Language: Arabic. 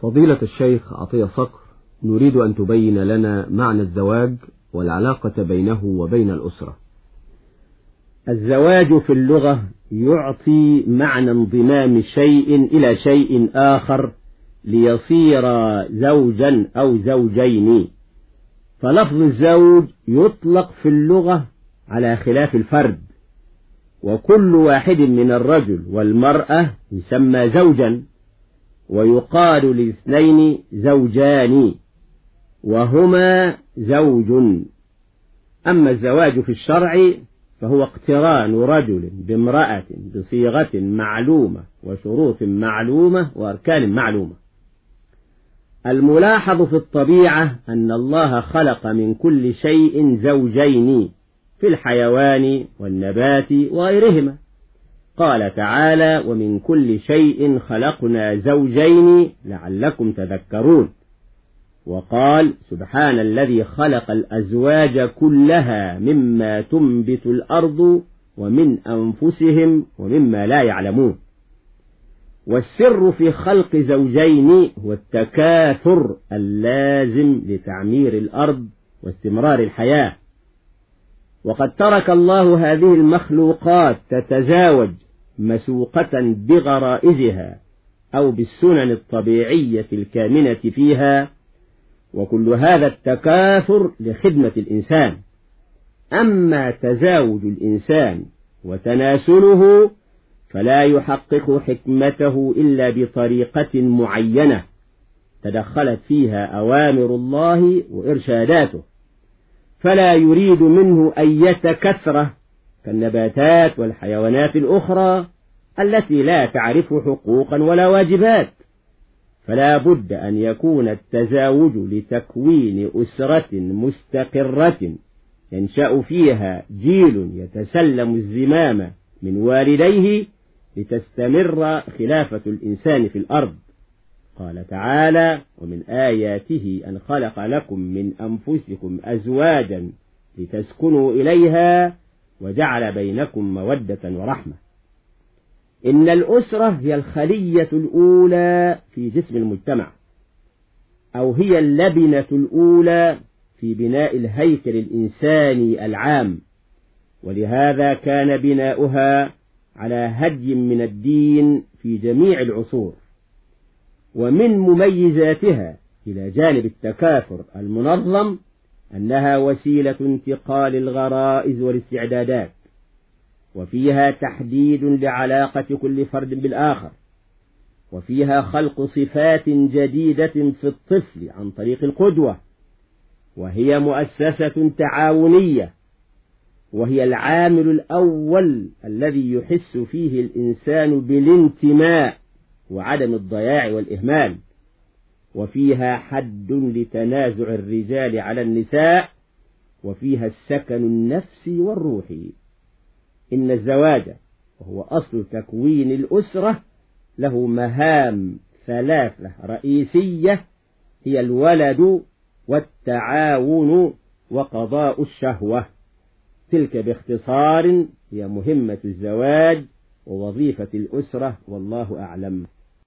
فضيلة الشيخ عطية صقر نريد أن تبين لنا معنى الزواج والعلاقة بينه وبين الأسرة. الزواج في اللغة يعطي معنى انضمام شيء إلى شيء آخر ليصير زوجا أو زوجين. فلفظ الزوج يطلق في اللغة على خلاف الفرد. وكل واحد من الرجل والمرأة يسمى زوجا. ويقال للاثنين زوجان وهما زوج. أما الزواج في الشرع فهو اقتران رجل بامرأة بصيغة معلومة وشروط معلومة وأركان معلومة. الملاحظ في الطبيعة أن الله خلق من كل شيء زوجين في الحيوان والنبات وغيرهما. قال تعالى ومن كل شيء خلقنا زوجين لعلكم تذكرون وقال سبحان الذي خلق الأزواج كلها مما تنبت الأرض ومن أنفسهم ومما لا يعلمون والسر في خلق زوجين هو التكاثر اللازم لتعمير الأرض واستمرار الحياة. وقد ترك الله هذه المخلوقات تتزاوج مسوقة بغرائزها أو بالسنن الطبيعية الكامنة فيها وكل هذا التكاثر لخدمة الإنسان. أما تزاوج الإنسان وتناسله فلا يحقق حكمته إلا بطريقة معينة تدخلت فيها أوامر الله وإرشاداته. فلا يريد منه أية كثرة كالنباتات والحيوانات الأخرى التي لا تعرف حقوقا ولا واجبات. فلا بد أن يكون التزاوج لتكوين أسرة مستقرة ينشأ فيها جيل يتسلم الزمام من والديه لتستمر خلافة الإنسان في الأرض. قال تعالى ومن آياته أن خلق لكم من أنفسكم أزواجا لتسكنوا إليها وجعل بينكم مودة ورحمة. إن الأسرة هي الخلية الأولى في جسم المجتمع أو هي اللبنة الأولى في بناء الهيكل الإنساني العام. ولهذا كان بناؤها على هدي من الدين في جميع العصور. ومن مميزاتها إلى جانب التكاثر المنظم أنها وسيلة انتقال الغرائز والاستعدادات وفيها تحديد لعلاقة كل فرد بالآخر وفيها خلق صفات جديدة في الطفل عن طريق القدوة وهي مؤسسة تعاونية وهي العامل الأول الذي يحس فيه الإنسان بالانتماء وعدم الضياع والإهمال. وفيها حد لتنازع الرجال على النساء وفيها السكن النفسي والروحي. إن الزواج وهو أصل تكوين الأسرة له مهام ثلاثة رئيسية هي الولد والتعاون وقضاء الشهوة. تلك باختصار هي مهمة الزواج ووظيفة الأسرة والله أعلم.